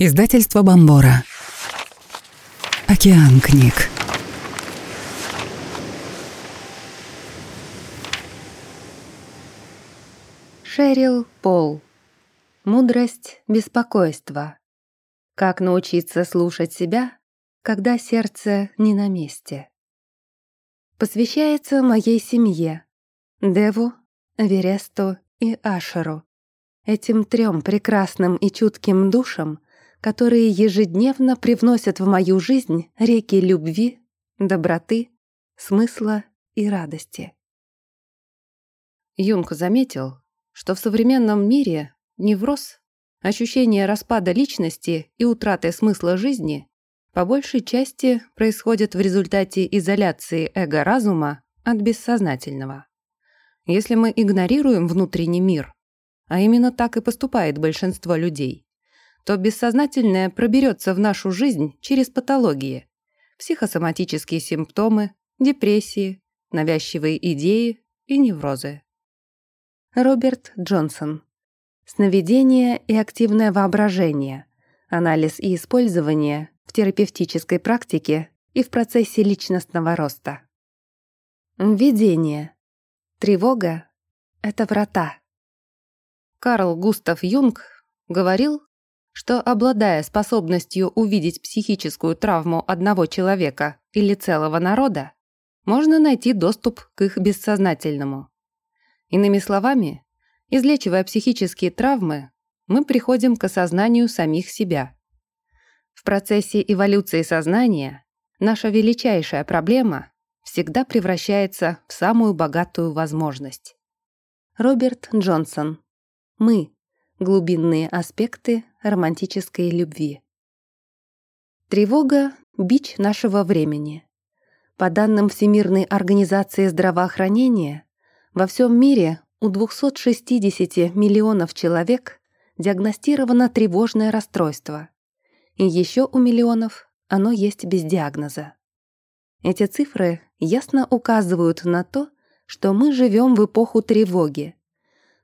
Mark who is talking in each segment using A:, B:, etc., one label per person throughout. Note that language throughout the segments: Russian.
A: Издательство Бомбора. Океан книг.
B: Шерил Пол. Мудрость беспокойства. Как научиться слушать себя, когда сердце не на месте. Посвящается моей семье, Деву, Вересту и Ашеру, этим трем прекрасным и чутким душам, которые ежедневно привносят в мою жизнь реки любви, доброты, смысла и радости.
C: Юнг заметил, что в современном мире невроз, ощущение распада личности и утраты смысла жизни по большей части происходит в результате изоляции эго-разума от бессознательного. Если мы игнорируем внутренний мир, а именно так и поступает большинство людей, то бессознательное проберется в нашу жизнь через патологии, психосоматические симптомы, депрессии, навязчивые идеи и неврозы.
B: Роберт Джонсон. Сновидение и активное воображение. Анализ и использование в терапевтической практике и в процессе личностного роста. Введение. Тревога — это врата.
C: Карл Густав Юнг говорил, что, обладая способностью увидеть психическую травму одного человека или целого народа, можно найти доступ к их бессознательному. Иными словами, излечивая психические травмы, мы приходим к осознанию самих себя. В процессе эволюции сознания наша величайшая проблема всегда превращается в самую богатую возможность.
B: Роберт Джонсон. Мы. Глубинные аспекты романтической любви. Тревога – бич нашего времени. По данным Всемирной организации здравоохранения, во всем мире у 260 миллионов человек диагностировано тревожное расстройство. И еще у миллионов оно есть без диагноза. Эти цифры ясно указывают на то, что мы живем в эпоху тревоги.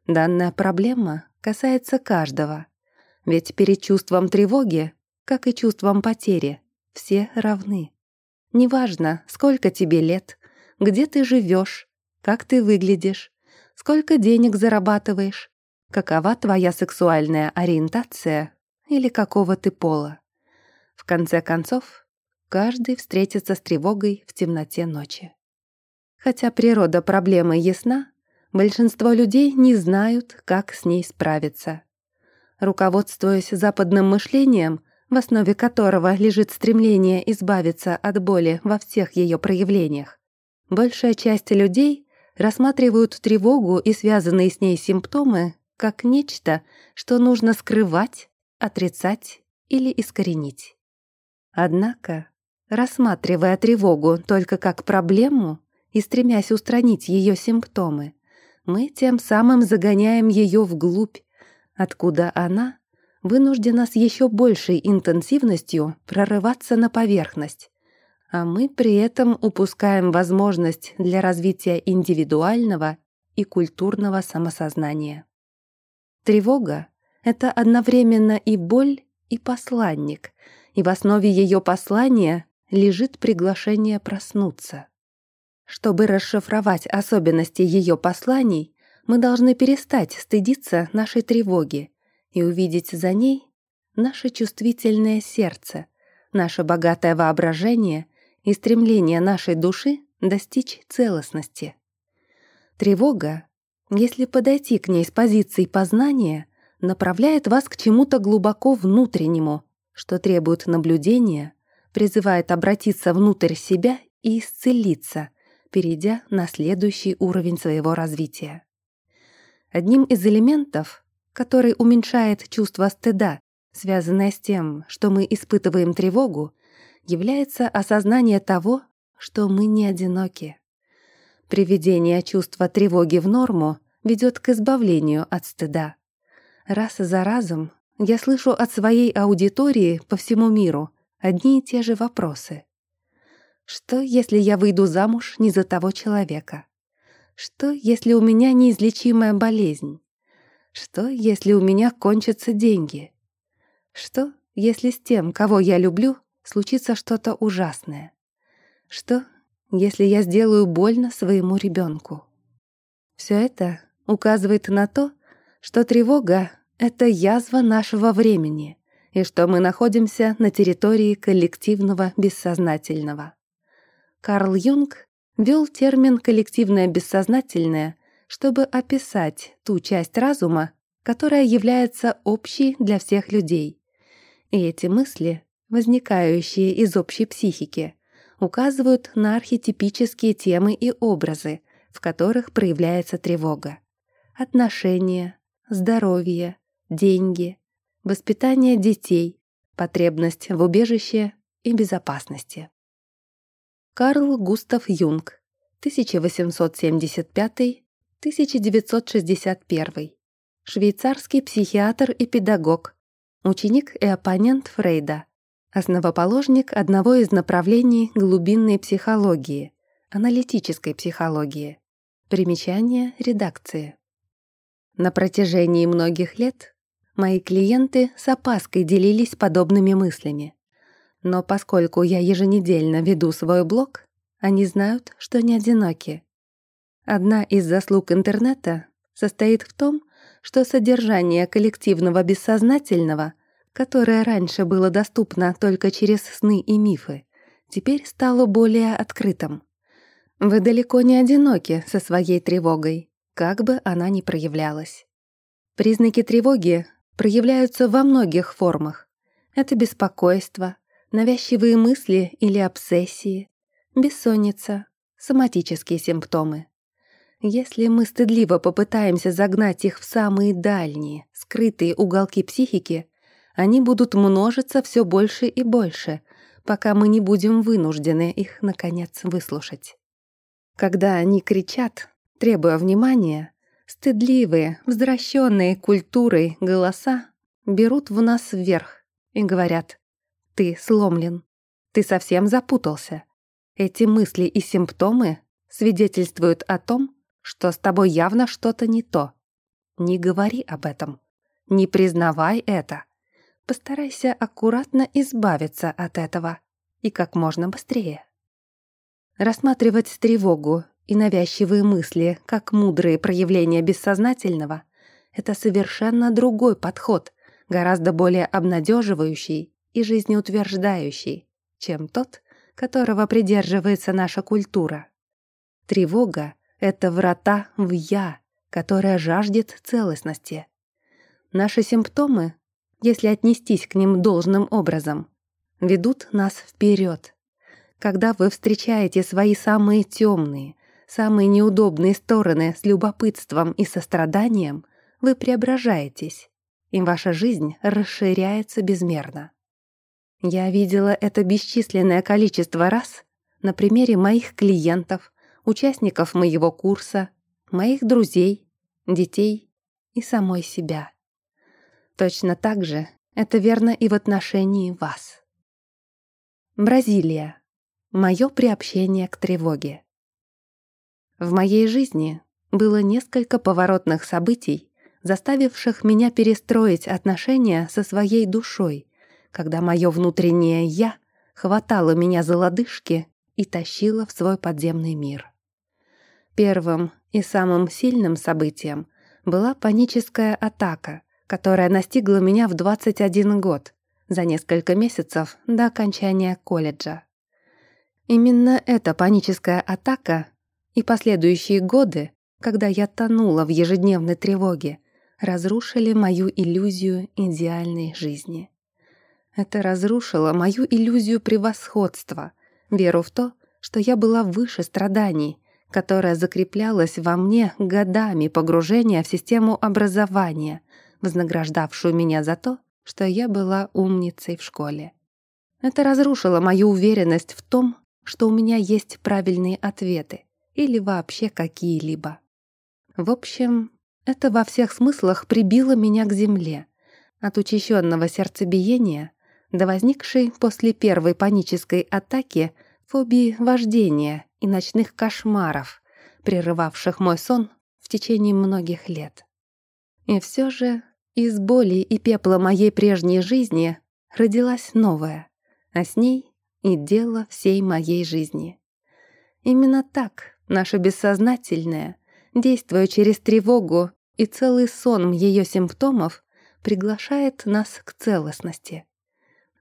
B: Данная проблема касается каждого. Ведь перед чувством тревоги, как и чувством потери, все равны. Неважно, сколько тебе лет, где ты живешь, как ты выглядишь, сколько денег зарабатываешь, какова твоя сексуальная ориентация или какого ты пола. В конце концов, каждый встретится с тревогой в темноте ночи. Хотя природа проблемы ясна, Большинство людей не знают, как с ней справиться. Руководствуясь западным мышлением, в основе которого лежит стремление избавиться от боли во всех ее проявлениях, большая часть людей рассматривают тревогу и связанные с ней симптомы как нечто, что нужно скрывать, отрицать или искоренить. Однако, рассматривая тревогу только как проблему и стремясь устранить ее симптомы, мы тем самым загоняем ее вглубь, откуда она вынуждена с еще большей интенсивностью прорываться на поверхность, а мы при этом упускаем возможность для развития индивидуального и культурного самосознания. Тревога — это одновременно и боль, и посланник, и в основе ее послания лежит приглашение проснуться. Чтобы расшифровать особенности ее посланий, мы должны перестать стыдиться нашей тревоги и увидеть за ней наше чувствительное сердце, наше богатое воображение и стремление нашей души достичь целостности. Тревога, если подойти к ней с позиции познания, направляет вас к чему-то глубоко внутреннему, что требует наблюдения, призывает обратиться внутрь себя и исцелиться, перейдя на следующий уровень своего развития. Одним из элементов, который уменьшает чувство стыда, связанное с тем, что мы испытываем тревогу, является осознание того, что мы не одиноки. Приведение чувства тревоги в норму ведет к избавлению от стыда. Раз за разом я слышу от своей аудитории по всему миру одни и те же вопросы. Что, если я выйду замуж не за того человека? Что, если у меня неизлечимая болезнь? Что, если у меня кончатся деньги? Что, если с тем, кого я люблю, случится что-то ужасное? Что, если я сделаю больно своему ребенку? Все это указывает на то, что тревога — это язва нашего времени и что мы находимся на территории коллективного бессознательного. Карл Юнг ввел термин «коллективное бессознательное», чтобы описать ту часть разума, которая является общей для всех людей. И эти мысли, возникающие из общей психики, указывают на архетипические темы и образы, в которых проявляется тревога. Отношения, здоровье, деньги, воспитание детей, потребность в убежище и безопасности. Карл Густав Юнг, 1875-1961. Швейцарский психиатр и педагог, ученик и оппонент Фрейда, основоположник одного из направлений глубинной психологии, аналитической психологии. Примечание редакции. На протяжении многих лет мои клиенты с опаской делились подобными мыслями. Но поскольку я еженедельно веду свой блог, они знают, что не одиноки. Одна из заслуг интернета состоит в том, что содержание коллективного бессознательного, которое раньше было доступно только через сны и мифы, теперь стало более открытым. Вы далеко не одиноки со своей тревогой, как бы она ни проявлялась. Признаки тревоги проявляются во многих формах. Это беспокойство, навязчивые мысли или обсессии, бессонница, соматические симптомы. Если мы стыдливо попытаемся загнать их в самые дальние, скрытые уголки психики, они будут множиться все больше и больше, пока мы не будем вынуждены их, наконец, выслушать. Когда они кричат, требуя внимания, стыдливые, возвращенные культурой голоса берут в нас вверх и говорят ты сломлен. Ты совсем запутался. Эти мысли и симптомы свидетельствуют о том, что с тобой явно что-то не то. Не говори об этом. Не признавай это. Постарайся аккуратно избавиться от этого. И как можно быстрее. Рассматривать тревогу и навязчивые мысли как мудрые проявления бессознательного — это совершенно другой подход, гораздо более обнадеживающий и жизнеутверждающий, чем тот, которого придерживается наша культура. Тревога — это врата в «я», которая жаждет целостности. Наши симптомы, если отнестись к ним должным образом, ведут нас вперед. Когда вы встречаете свои самые темные, самые неудобные стороны с любопытством и состраданием, вы преображаетесь, и ваша жизнь расширяется безмерно. Я видела это бесчисленное количество раз на примере моих клиентов, участников моего курса, моих друзей, детей и самой себя. Точно так же это верно и в отношении вас. Бразилия. Мое приобщение к тревоге. В моей жизни было несколько поворотных событий, заставивших меня перестроить отношения со своей душой когда мое внутреннее «я» хватало меня за лодыжки и тащило в свой подземный мир. Первым и самым сильным событием была паническая атака, которая настигла меня в 21 год, за несколько месяцев до окончания колледжа. Именно эта паническая атака и последующие годы, когда я тонула в ежедневной тревоге, разрушили мою иллюзию идеальной жизни. Это разрушило мою иллюзию превосходства, веру в то, что я была выше страданий, которая закреплялась во мне годами погружения в систему образования, вознаграждавшую меня за то, что я была умницей в школе. Это разрушило мою уверенность в том, что у меня есть правильные ответы или вообще какие-либо. В общем, это во всех смыслах прибило меня к земле. От учащенного сердцебиения до возникшей после первой панической атаки фобии вождения и ночных кошмаров, прерывавших мой сон в течение многих лет. И все же из боли и пепла моей прежней жизни родилась новая, а с ней и дело всей моей жизни. Именно так наше бессознательное, действуя через тревогу и целый сон ее симптомов, приглашает нас к целостности.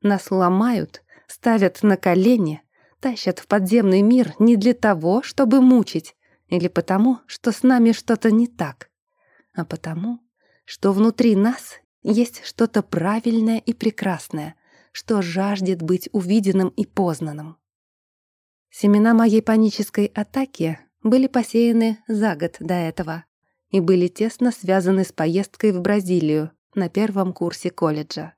B: Нас ломают, ставят на колени, тащат в подземный мир не для того, чтобы мучить, или потому, что с нами что-то не так, а потому, что внутри нас есть что-то правильное и прекрасное, что жаждет быть увиденным и познанным. Семена моей панической атаки были посеяны за год до этого и были тесно связаны с поездкой в Бразилию на первом курсе колледжа.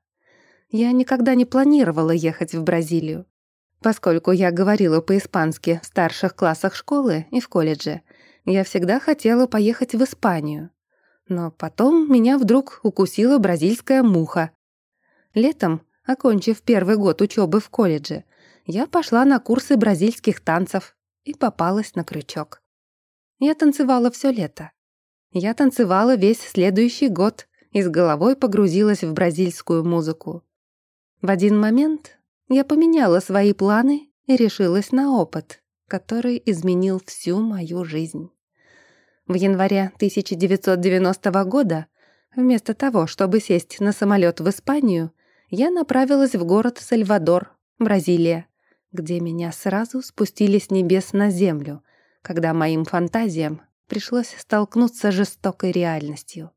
B: Я никогда не планировала ехать в Бразилию. Поскольку я говорила по-испански в старших классах школы и в колледже, я всегда хотела поехать в Испанию. Но потом меня вдруг укусила бразильская муха. Летом, окончив первый год учебы в колледже, я пошла на курсы бразильских танцев и попалась на крючок. Я танцевала все лето. Я танцевала весь следующий год и с головой погрузилась в бразильскую музыку. В один момент я поменяла свои планы и решилась на опыт, который изменил всю мою жизнь. В январе 1990 года, вместо того, чтобы сесть на самолет в Испанию, я направилась в город Сальвадор, Бразилия, где меня сразу спустили с небес на землю, когда моим фантазиям пришлось столкнуться с жестокой реальностью.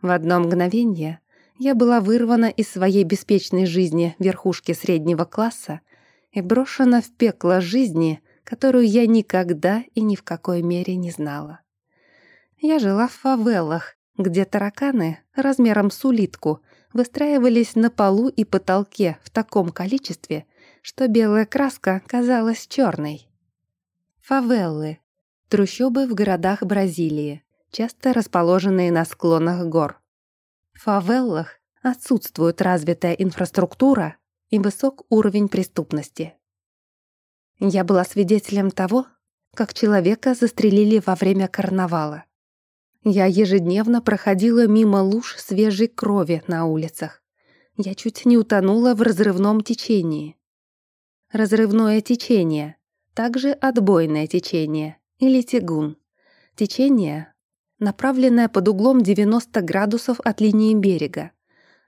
B: В одно мгновение я была вырвана из своей беспечной жизни верхушки среднего класса и брошена в пекло жизни, которую я никогда и ни в какой мере не знала. Я жила в фавелах, где тараканы размером с улитку выстраивались на полу и потолке в таком количестве, что белая краска казалась черной. Фавеллы — трущобы в городах Бразилии, часто расположенные на склонах гор. Фавеллах отсутствует развитая инфраструктура и высок уровень преступности. Я была свидетелем того, как человека застрелили во время карнавала. Я ежедневно проходила мимо луж свежей крови на улицах. Я чуть не утонула в разрывном течении. Разрывное течение, также отбойное течение или тягун. Течение, направленное под углом 90 градусов от линии берега.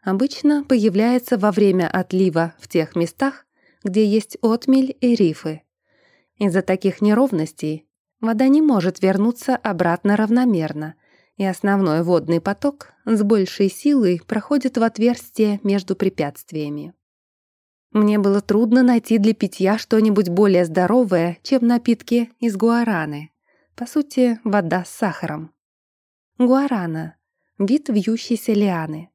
B: Обычно появляется во время отлива в тех местах, где есть отмель и рифы. Из-за таких неровностей вода не может вернуться обратно равномерно, и основной водный поток с большей силой проходит в отверстие между препятствиями. Мне было трудно найти для питья что-нибудь более здоровое, чем напитки из гуараны. По сути, вода с сахаром. Гуарана – вид вьющейся лианы.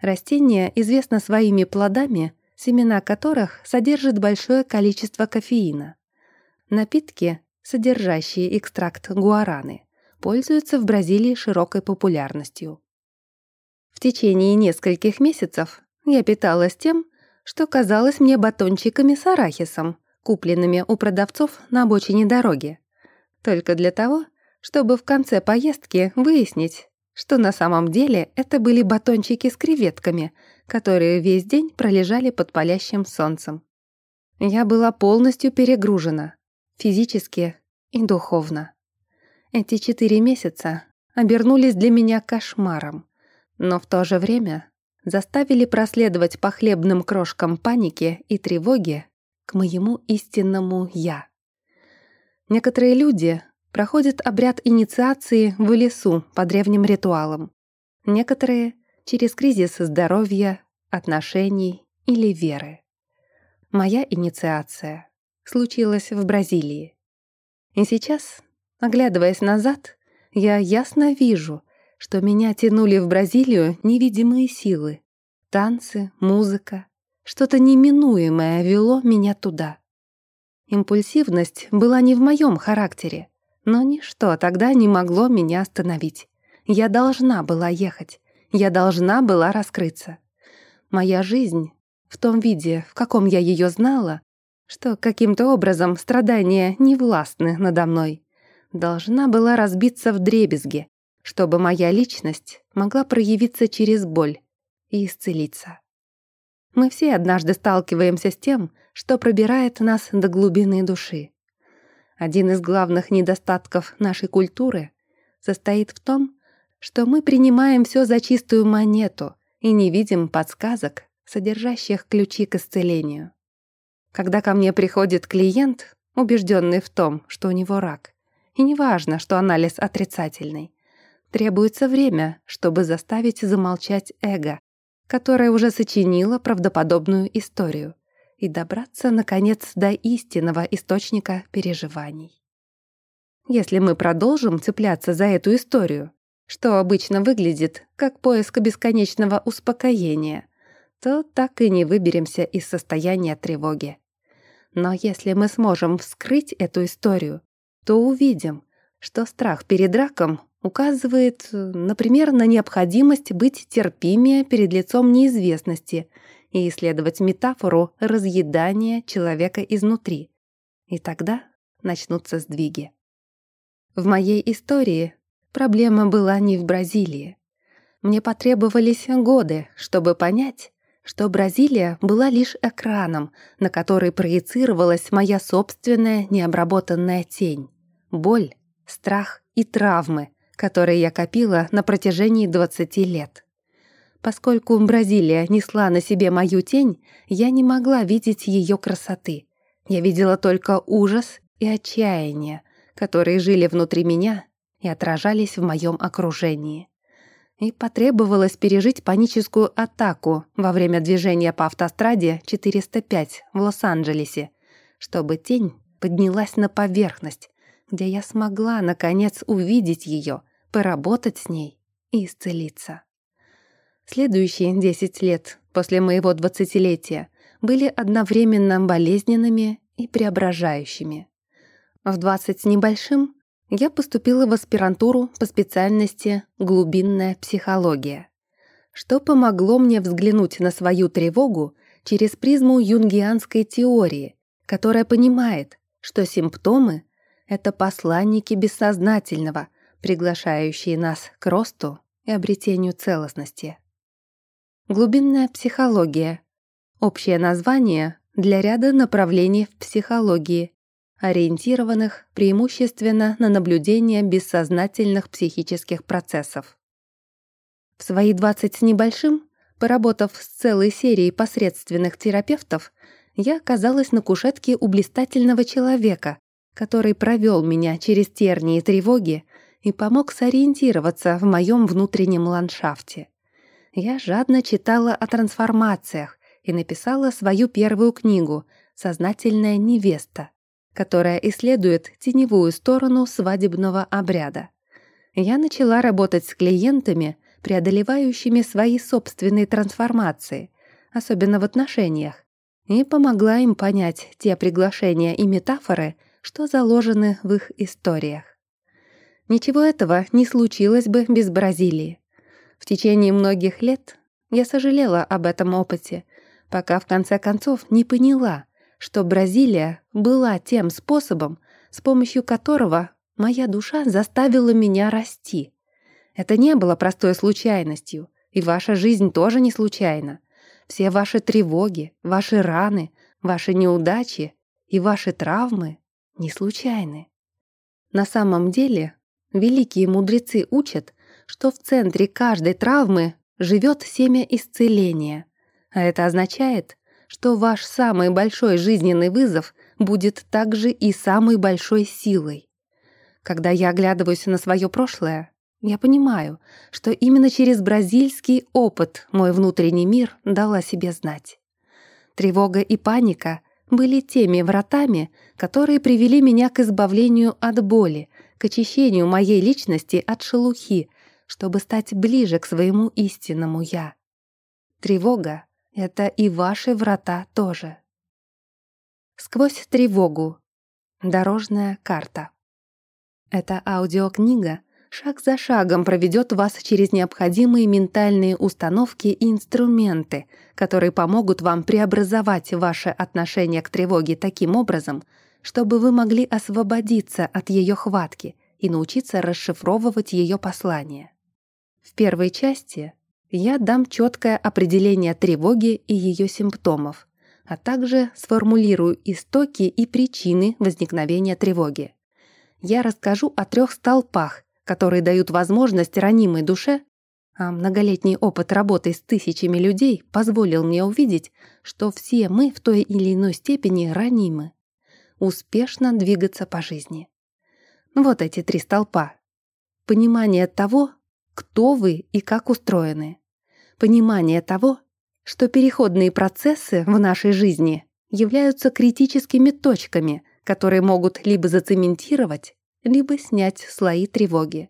B: Растение известно своими плодами, семена которых содержат большое количество кофеина. Напитки, содержащие экстракт гуараны – пользуется в Бразилии широкой популярностью. В течение нескольких месяцев я питалась тем, что казалось мне батончиками с арахисом, купленными у продавцов на обочине дороги. Только для того, чтобы в конце поездки выяснить, что на самом деле это были батончики с креветками, которые весь день пролежали под палящим солнцем. Я была полностью перегружена, физически и духовно. Эти четыре месяца обернулись для меня кошмаром, но в то же время заставили проследовать по хлебным крошкам паники и тревоги к моему истинному «я». Некоторые люди проходят обряд инициации в лесу по древним ритуалам. Некоторые — через кризис здоровья, отношений или веры. Моя инициация случилась в Бразилии. И сейчас Оглядываясь назад, я ясно вижу, что меня тянули в Бразилию невидимые силы. Танцы, музыка, что-то неминуемое вело меня туда. Импульсивность была не в моем характере, но ничто тогда не могло меня остановить. Я должна была ехать, я должна была раскрыться. Моя жизнь, в том виде, в каком я ее знала, что каким-то образом страдания не властны надо мной, должна была разбиться в дребезги, чтобы моя личность могла проявиться через боль и исцелиться. Мы все однажды сталкиваемся с тем, что пробирает нас до глубины души. Один из главных недостатков нашей культуры состоит в том, что мы принимаем все за чистую монету и не видим подсказок, содержащих ключи к исцелению. Когда ко мне приходит клиент, убежденный в том, что у него рак, и неважно, что анализ отрицательный, требуется время, чтобы заставить замолчать эго, которое уже сочинило правдоподобную историю, и добраться, наконец, до истинного источника переживаний. Если мы продолжим цепляться за эту историю, что обычно выглядит как поиск бесконечного успокоения, то так и не выберемся из состояния тревоги. Но если мы сможем вскрыть эту историю, то увидим, что страх перед раком указывает, например, на необходимость быть терпимее перед лицом неизвестности и исследовать метафору разъедания человека изнутри. И тогда начнутся сдвиги. В моей истории проблема была не в Бразилии. Мне потребовались годы, чтобы понять, что Бразилия была лишь экраном, на который проецировалась моя собственная необработанная тень. Боль, страх и травмы, которые я копила на протяжении 20 лет. Поскольку Бразилия несла на себе мою тень, я не могла видеть ее красоты. Я видела только ужас и отчаяние, которые жили внутри меня и отражались в моем окружении и потребовалось пережить паническую атаку во время движения по автостраде 405 в Лос-Анджелесе, чтобы тень поднялась на поверхность, где я смогла, наконец, увидеть ее, поработать с ней и исцелиться. Следующие 10 лет после моего двадцатилетия были одновременно болезненными и преображающими. В 20 с небольшим я поступила в аспирантуру по специальности «Глубинная психология», что помогло мне взглянуть на свою тревогу через призму юнгианской теории, которая понимает, что симптомы — это посланники бессознательного, приглашающие нас к росту и обретению целостности. Глубинная психология — общее название для ряда направлений в психологии, ориентированных преимущественно на наблюдение бессознательных психических процессов. В свои 20 с небольшим, поработав с целой серией посредственных терапевтов, я оказалась на кушетке у блистательного человека, который провел меня через тернии тревоги и помог сориентироваться в моем внутреннем ландшафте. Я жадно читала о трансформациях и написала свою первую книгу «Сознательная невеста», которая исследует теневую сторону свадебного обряда. Я начала работать с клиентами, преодолевающими свои собственные трансформации, особенно в отношениях, и помогла им понять те приглашения и метафоры, что заложены в их историях. Ничего этого не случилось бы без Бразилии. В течение многих лет я сожалела об этом опыте, пока в конце концов не поняла, что Бразилия была тем способом, с помощью которого моя душа заставила меня расти. Это не было простой случайностью, и ваша жизнь тоже не случайна. Все ваши тревоги, ваши раны, ваши неудачи и ваши травмы не случайны. На самом деле, великие мудрецы учат, что в центре каждой травмы живет семя исцеления, а это означает, что ваш самый большой жизненный вызов будет также и самой большой силой. Когда я оглядываюсь на свое прошлое, я понимаю, что именно через бразильский опыт мой внутренний мир дал о себе знать. Тревога и паника были теми вратами, которые привели меня к избавлению от боли, к очищению моей личности от шелухи, чтобы стать ближе к своему истинному «я». Тревога это и ваши врата тоже. Сквозь тревогу. Дорожная карта. Эта аудиокнига шаг за шагом проведет вас через необходимые ментальные установки и инструменты, которые помогут вам преобразовать ваше отношение к тревоге таким образом, чтобы вы могли освободиться от ее хватки и научиться расшифровывать ее послание. В первой части я дам четкое определение тревоги и ее симптомов, а также сформулирую истоки и причины возникновения тревоги. Я расскажу о трех столпах, которые дают возможность ранимой душе, а многолетний опыт работы с тысячами людей позволил мне увидеть, что все мы в той или иной степени ранимы. Успешно двигаться по жизни. Вот эти три столпа. Понимание того, кто вы и как устроены. Понимание того, что переходные процессы в нашей жизни являются критическими точками, которые могут либо зацементировать, либо снять слои тревоги.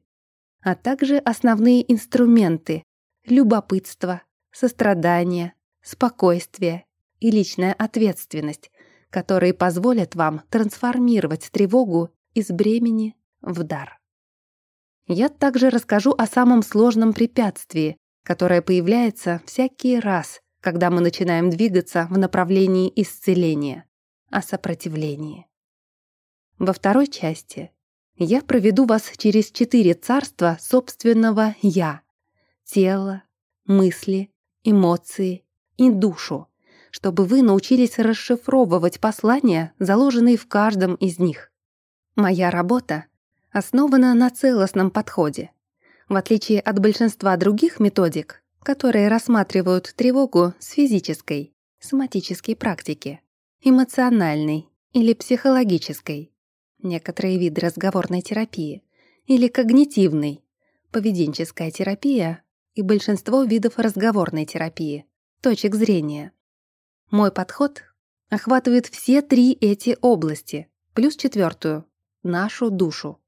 B: А также основные инструменты — любопытство, сострадание, спокойствие и личная ответственность, которые позволят вам трансформировать тревогу из бремени в дар. Я также расскажу о самом сложном препятствии, которое появляется всякий раз, когда мы начинаем двигаться в направлении исцеления, о сопротивлении. Во второй части я проведу вас через четыре царства собственного «я» — тело, мысли, эмоции и душу, чтобы вы научились расшифровывать послания, заложенные в каждом из них. Моя работа основана на целостном подходе. В отличие от большинства других методик, которые рассматривают тревогу с физической, соматической практики, эмоциональной или психологической, некоторые виды разговорной терапии, или когнитивной, поведенческая терапия и большинство видов разговорной терапии, точек зрения. Мой подход охватывает все три эти области, плюс четвертую — нашу душу.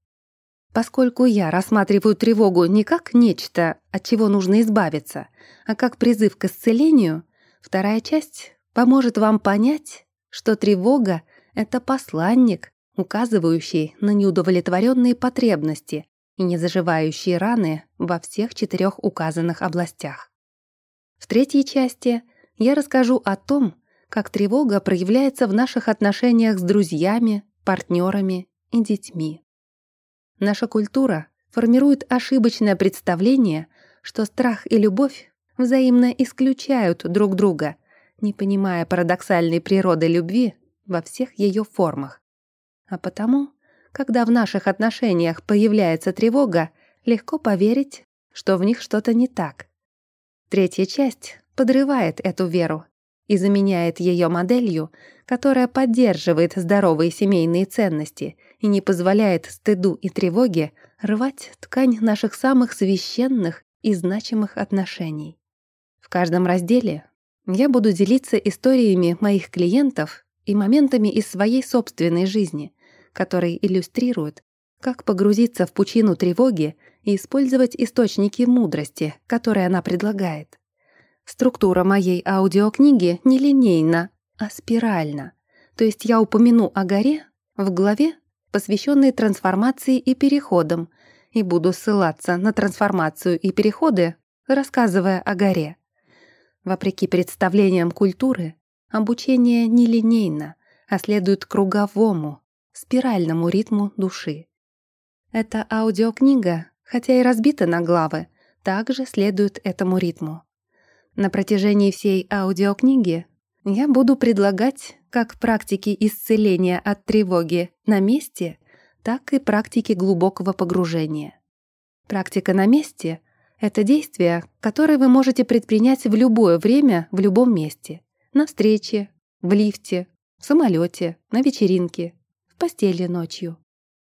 B: Поскольку я рассматриваю тревогу не как нечто, от чего нужно избавиться, а как призыв к исцелению, вторая часть поможет вам понять, что тревога — это посланник, указывающий на неудовлетворенные потребности и незаживающие раны во всех четырех указанных областях. В третьей части я расскажу о том, как тревога проявляется в наших отношениях с друзьями, партнерами и детьми. Наша культура формирует ошибочное представление, что страх и любовь взаимно исключают друг друга, не понимая парадоксальной природы любви во всех ее формах. А потому, когда в наших отношениях появляется тревога, легко поверить, что в них что-то не так. Третья часть подрывает эту веру и заменяет ее моделью, которая поддерживает здоровые семейные ценности и не позволяет стыду и тревоге рвать ткань наших самых священных и значимых отношений. В каждом разделе я буду делиться историями моих клиентов и моментами из своей собственной жизни, которые иллюстрируют, как погрузиться в пучину тревоги и использовать источники мудрости, которые она предлагает. Структура моей аудиокниги не линейна, а спиральна. То есть я упомяну о горе в главе, посвященной трансформации и переходам, и буду ссылаться на трансформацию и переходы, рассказывая о горе. Вопреки представлениям культуры, обучение не линейно, а следует круговому, спиральному ритму души. Эта аудиокнига, хотя и разбита на главы, также следует этому ритму. На протяжении всей аудиокниги я буду предлагать как практики исцеления от тревоги на месте, так и практики глубокого погружения. Практика на месте — это действие, которое вы можете предпринять в любое время, в любом месте. На встрече, в лифте, в самолете, на вечеринке, в постели ночью.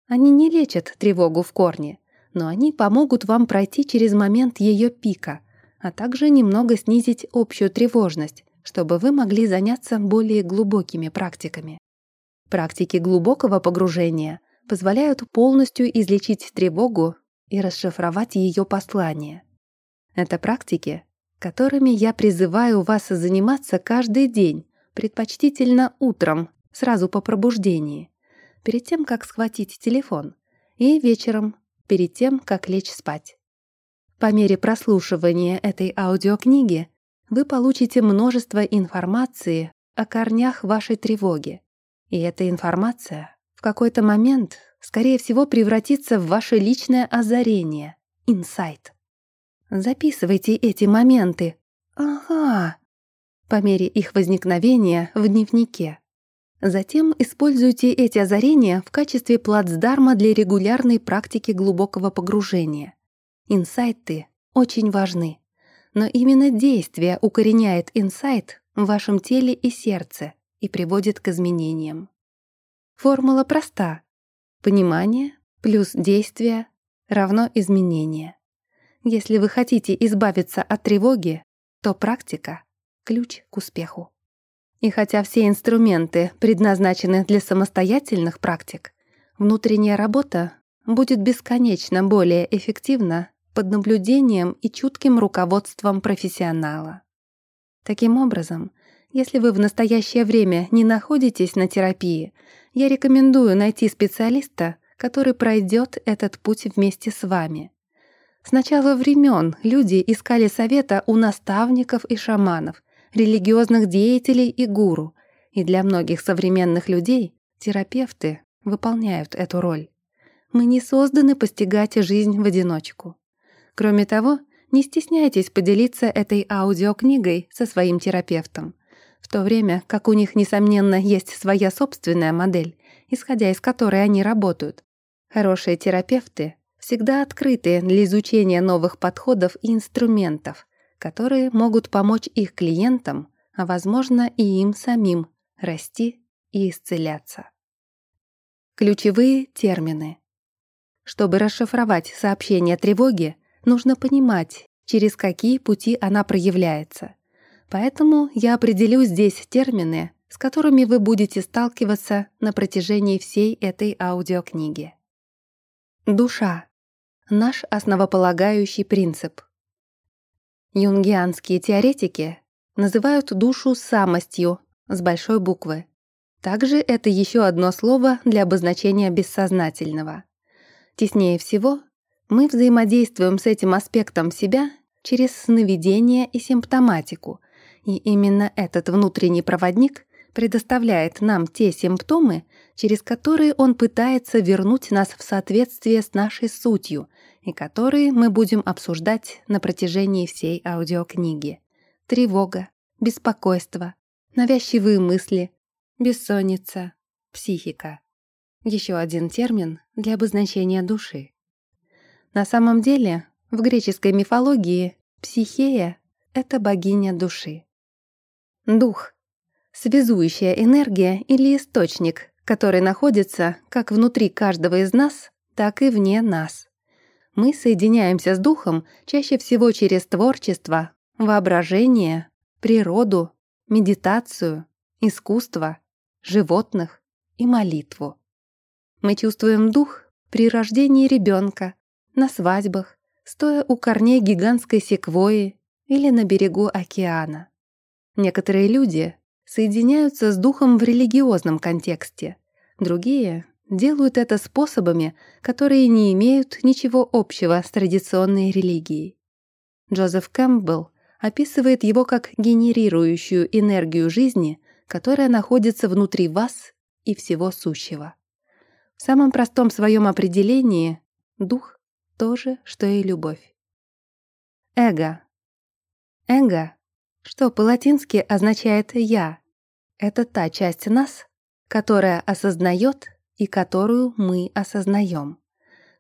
B: Они не лечат тревогу в корне, но они помогут вам пройти через момент ее пика — а также немного снизить общую тревожность, чтобы вы могли заняться более глубокими практиками. Практики глубокого погружения позволяют полностью излечить тревогу и расшифровать ее послание. Это практики, которыми я призываю вас заниматься каждый день, предпочтительно утром, сразу по пробуждении, перед тем, как схватить телефон, и вечером, перед тем, как лечь спать. По мере прослушивания этой аудиокниги вы получите множество информации о корнях вашей тревоги. И эта информация в какой-то момент, скорее всего, превратится в ваше личное озарение, инсайт. Записывайте эти моменты. Ага. По мере их возникновения в дневнике. Затем используйте эти озарения в качестве плацдарма для регулярной практики глубокого погружения. Инсайты очень важны. Но именно действие укореняет инсайт в вашем теле и сердце и приводит к изменениям. Формула проста. Понимание плюс действие равно изменение. Если вы хотите избавиться от тревоги, то практика — ключ к успеху. И хотя все инструменты предназначены для самостоятельных практик, внутренняя работа будет бесконечно более эффективна под наблюдением и чутким руководством профессионала. Таким образом, если вы в настоящее время не находитесь на терапии, я рекомендую найти специалиста, который пройдет этот путь вместе с вами. С начала времен люди искали совета у наставников и шаманов, религиозных деятелей и гуру, и для многих современных людей терапевты выполняют эту роль. Мы не созданы постигать жизнь в одиночку. Кроме того, не стесняйтесь поделиться этой аудиокнигой со своим терапевтом, в то время как у них, несомненно, есть своя собственная модель, исходя из которой они работают. Хорошие терапевты всегда открыты для изучения новых подходов и инструментов, которые могут помочь их клиентам, а, возможно, и им самим расти и исцеляться. Ключевые термины. Чтобы расшифровать сообщение тревоги, нужно понимать, через какие пути она проявляется. Поэтому я определю здесь термины, с которыми вы будете сталкиваться на протяжении всей этой аудиокниги. Душа. Наш основополагающий принцип. Юнгианские теоретики называют душу самостью с большой буквы. Также это еще одно слово для обозначения бессознательного. Теснее всего мы взаимодействуем с этим аспектом себя через сновидение и симптоматику, и именно этот внутренний проводник предоставляет нам те симптомы, через которые он пытается вернуть нас в соответствие с нашей сутью, и которые мы будем обсуждать на протяжении всей аудиокниги. Тревога, беспокойство, навязчивые мысли, бессонница, психика. Еще один термин для обозначения души. На самом деле, в греческой мифологии Психея — это богиня души. Дух — связующая энергия или источник, который находится как внутри каждого из нас, так и вне нас. Мы соединяемся с духом чаще всего через творчество, воображение, природу, медитацию, искусство, животных и молитву. Мы чувствуем дух при рождении ребенка, на свадьбах, стоя у корней гигантской секвои или на берегу океана. Некоторые люди соединяются с духом в религиозном контексте, другие делают это способами, которые не имеют ничего общего с традиционной религией. Джозеф Кэмпбелл описывает его как генерирующую энергию жизни, которая находится внутри вас и всего сущего. В самом простом своем определении дух то же, что и любовь. Эго. Эго, что по-латински означает «я», это та часть нас, которая осознает и которую мы осознаем.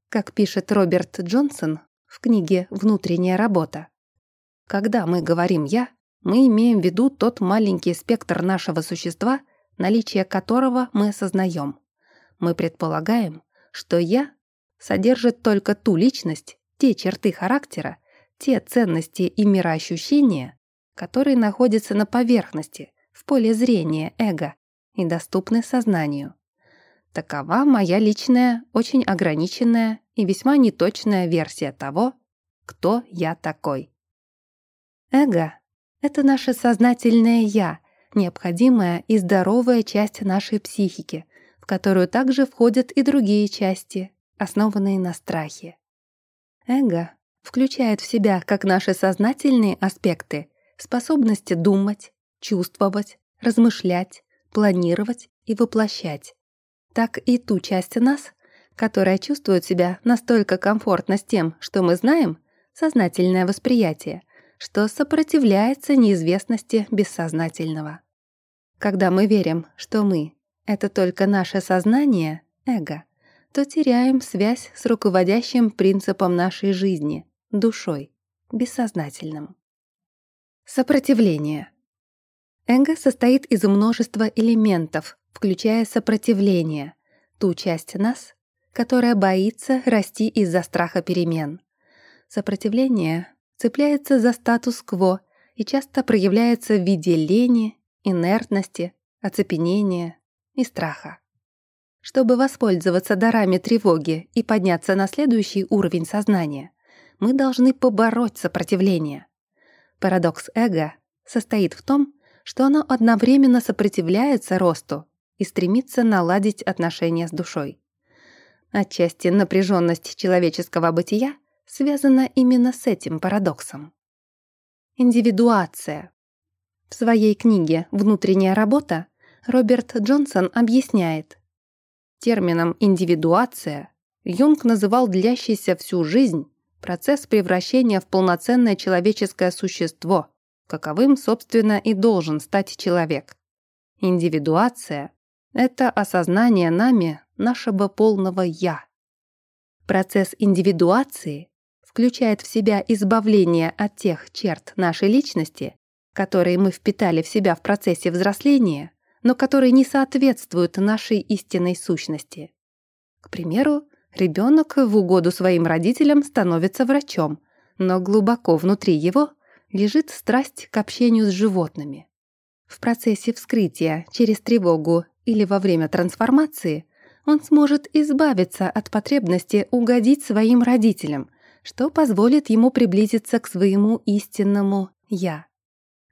B: Как пишет Роберт Джонсон в книге «Внутренняя работа». Когда мы говорим «я», мы имеем в виду тот маленький спектр нашего существа, наличие которого мы осознаем. Мы предполагаем, что «я» содержит только ту личность, те черты характера, те ценности и мироощущения, которые находятся на поверхности, в поле зрения эго и доступны сознанию. Такова моя личная, очень ограниченная и весьма неточная версия того, кто я такой. Эго — это наше сознательное «я», необходимая и здоровая часть нашей психики, в которую также входят и другие части, основанные на страхе. Эго включает в себя как наши сознательные аспекты, способности думать, чувствовать, размышлять, планировать и воплощать, так и ту часть нас, которая чувствует себя настолько комфортно с тем, что мы знаем, сознательное восприятие, что сопротивляется неизвестности бессознательного. Когда мы верим, что мы — это только наше сознание, эго, то теряем связь с руководящим принципом нашей жизни — душой, бессознательным. Сопротивление. Эго состоит из множества элементов, включая сопротивление, ту часть нас, которая боится расти из-за страха перемен. Сопротивление цепляется за статус-кво и часто проявляется в виде лени, инертности, оцепенения и страха. Чтобы воспользоваться дарами тревоги и подняться на следующий уровень сознания, мы должны побороть сопротивление. Парадокс эго состоит в том, что оно одновременно сопротивляется росту и стремится наладить отношения с душой. Отчасти напряженность человеческого бытия связана именно с этим парадоксом. Индивидуация. В своей книге «Внутренняя работа» Роберт Джонсон объясняет. Термином «индивидуация» Юнг называл длящийся всю жизнь процесс превращения в полноценное человеческое существо, каковым, собственно, и должен стать человек. Индивидуация — это осознание нами нашего полного «я». Процесс индивидуации включает в себя избавление от тех черт нашей личности, которые мы впитали в себя в процессе взросления, но которые не соответствуют нашей истинной сущности. К примеру, ребенок в угоду своим родителям становится врачом, но глубоко внутри его лежит страсть к общению с животными. В процессе вскрытия через тревогу или во время трансформации он сможет избавиться от потребности угодить своим родителям, что позволит ему приблизиться к своему истинному «я».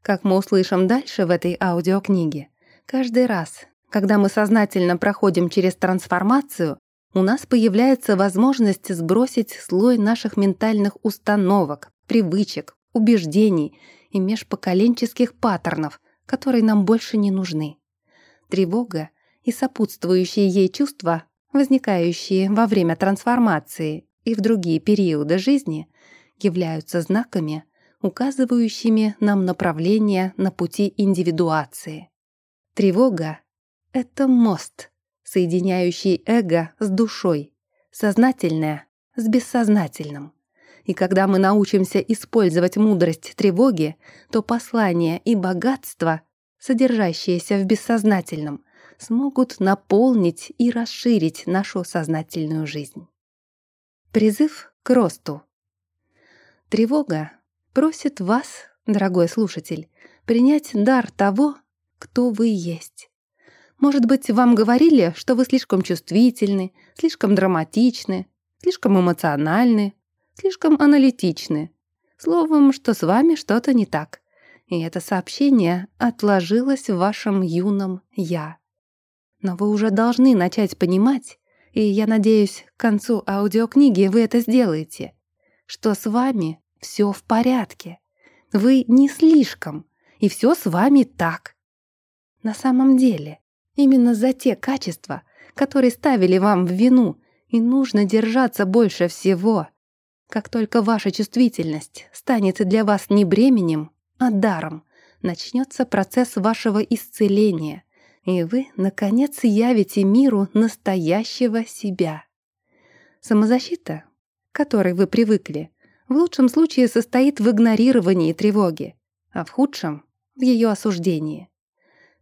B: Как мы услышим дальше в этой аудиокниге, каждый раз, когда мы сознательно проходим через трансформацию, у нас появляется возможность сбросить слой наших ментальных установок, привычек, убеждений и межпоколенческих паттернов, которые нам больше не нужны. Тревога и сопутствующие ей чувства, возникающие во время трансформации и в другие периоды жизни, являются знаками, указывающими нам направление на пути индивидуации. Тревога — это мост, соединяющий эго с душой, сознательное с бессознательным. И когда мы научимся использовать мудрость тревоги, то послание и богатство, содержащиеся в бессознательном, смогут наполнить и расширить нашу сознательную жизнь. Призыв к росту. Тревога просит вас, дорогой слушатель, принять дар того, кто вы есть. Может быть, вам говорили, что вы слишком чувствительны, слишком драматичны, слишком эмоциональны, слишком аналитичны. Словом, что с вами что-то не так. И это сообщение отложилось в вашем юном «я». Но вы уже должны начать понимать, и я надеюсь, к концу аудиокниги вы это сделаете, что с вами все в порядке. Вы не слишком, и все с вами так. На самом деле, именно за те качества, которые ставили вам в вину, и нужно держаться больше всего. Как только ваша чувствительность станет для вас не бременем, а даром, начнется процесс вашего исцеления, и вы, наконец, явите миру настоящего себя. Самозащита, к которой вы привыкли, в лучшем случае состоит в игнорировании тревоги, а в худшем — в ее осуждении.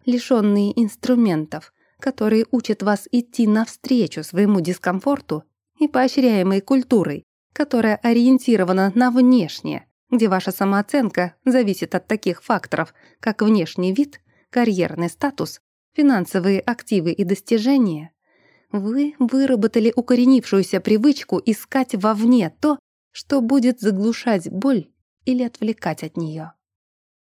B: Лишенные инструментов, которые учат вас идти навстречу своему дискомфорту и поощряемой культурой, которая ориентирована на внешнее, где ваша самооценка зависит от таких факторов, как внешний вид, карьерный статус финансовые активы и достижения, вы выработали укоренившуюся привычку искать вовне то, что будет заглушать боль или отвлекать от нее.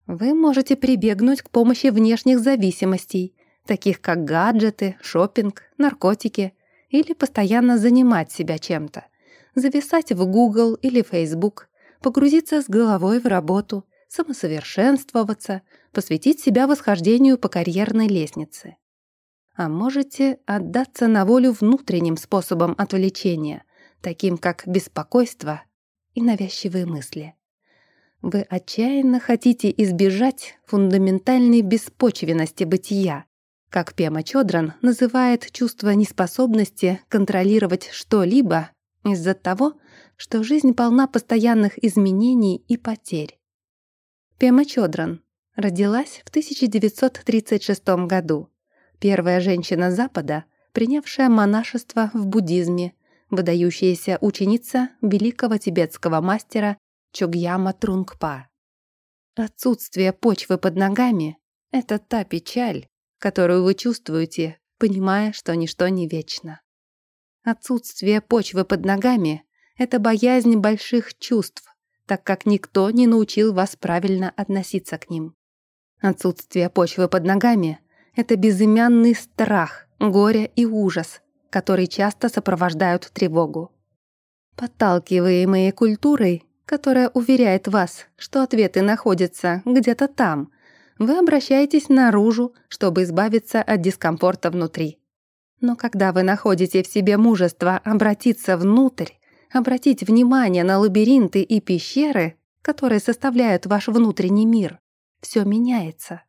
B: Вы можете прибегнуть к помощи внешних зависимостей, таких как гаджеты, шопинг, наркотики, или постоянно занимать себя чем-то, зависать в Google или Facebook, погрузиться с головой в работу, самосовершенствоваться, посвятить себя восхождению по карьерной лестнице. А можете отдаться на волю внутренним способам отвлечения, таким как беспокойство и навязчивые мысли. Вы отчаянно хотите избежать фундаментальной беспочвенности бытия, как Пема Чодран называет чувство неспособности контролировать что-либо из-за того, что жизнь полна постоянных изменений и потерь. Пема Чодран родилась в 1936 году. Первая женщина Запада, принявшая монашество в буддизме, выдающаяся ученица великого тибетского мастера Чогьяма Трунгпа. Отсутствие почвы под ногами — это та печаль, которую вы чувствуете, понимая, что ничто не вечно. Отсутствие почвы под ногами — это боязнь больших чувств, так как никто не научил вас правильно относиться к ним. Отсутствие почвы под ногами — это безымянный страх, горе и ужас, которые часто сопровождают тревогу. Подталкиваемые культурой которая уверяет вас, что ответы находятся где-то там, вы обращаетесь наружу, чтобы избавиться от дискомфорта внутри. Но когда вы находите в себе мужество обратиться внутрь, обратить внимание на лабиринты и пещеры, которые составляют ваш внутренний мир, все меняется.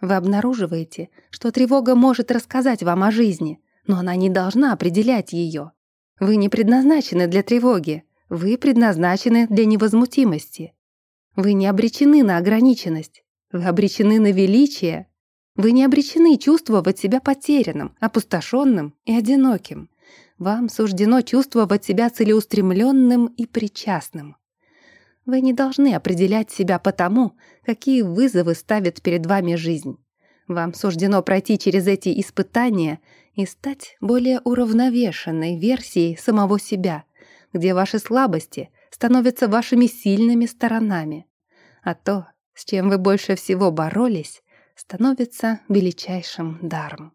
B: Вы обнаруживаете, что тревога может рассказать вам о жизни, но она не должна определять ее. Вы не предназначены для тревоги, вы предназначены для невозмутимости. Вы не обречены на ограниченность. Вы обречены на величие. Вы не обречены чувствовать себя потерянным, опустошенным и одиноким. Вам суждено чувствовать себя целеустремленным и причастным. Вы не должны определять себя по тому, какие вызовы ставит перед вами жизнь. Вам суждено пройти через эти испытания и стать более уравновешенной версией самого себя — где ваши слабости становятся вашими сильными сторонами, а то, с чем вы больше всего боролись, становится величайшим даром.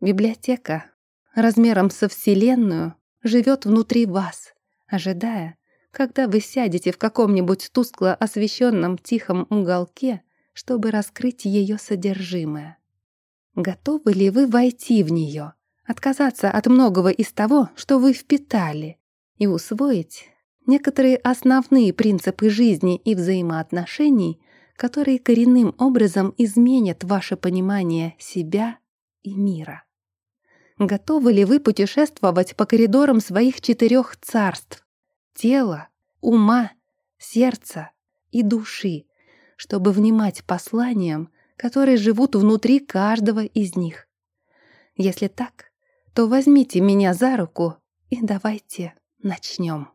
B: Библиотека размером со Вселенную живет внутри вас, ожидая, когда вы сядете в каком-нибудь тускло освещенном тихом уголке, чтобы раскрыть ее содержимое. Готовы ли вы войти в нее, отказаться от многого из того, что вы впитали, и усвоить некоторые основные принципы жизни и взаимоотношений, которые коренным образом изменят ваше понимание себя и мира. Готовы ли вы путешествовать по коридорам своих четырех царств — тела, ума, сердца и души, чтобы внимать посланиям, которые живут внутри каждого из них? Если так, то возьмите меня за руку и давайте Начнем.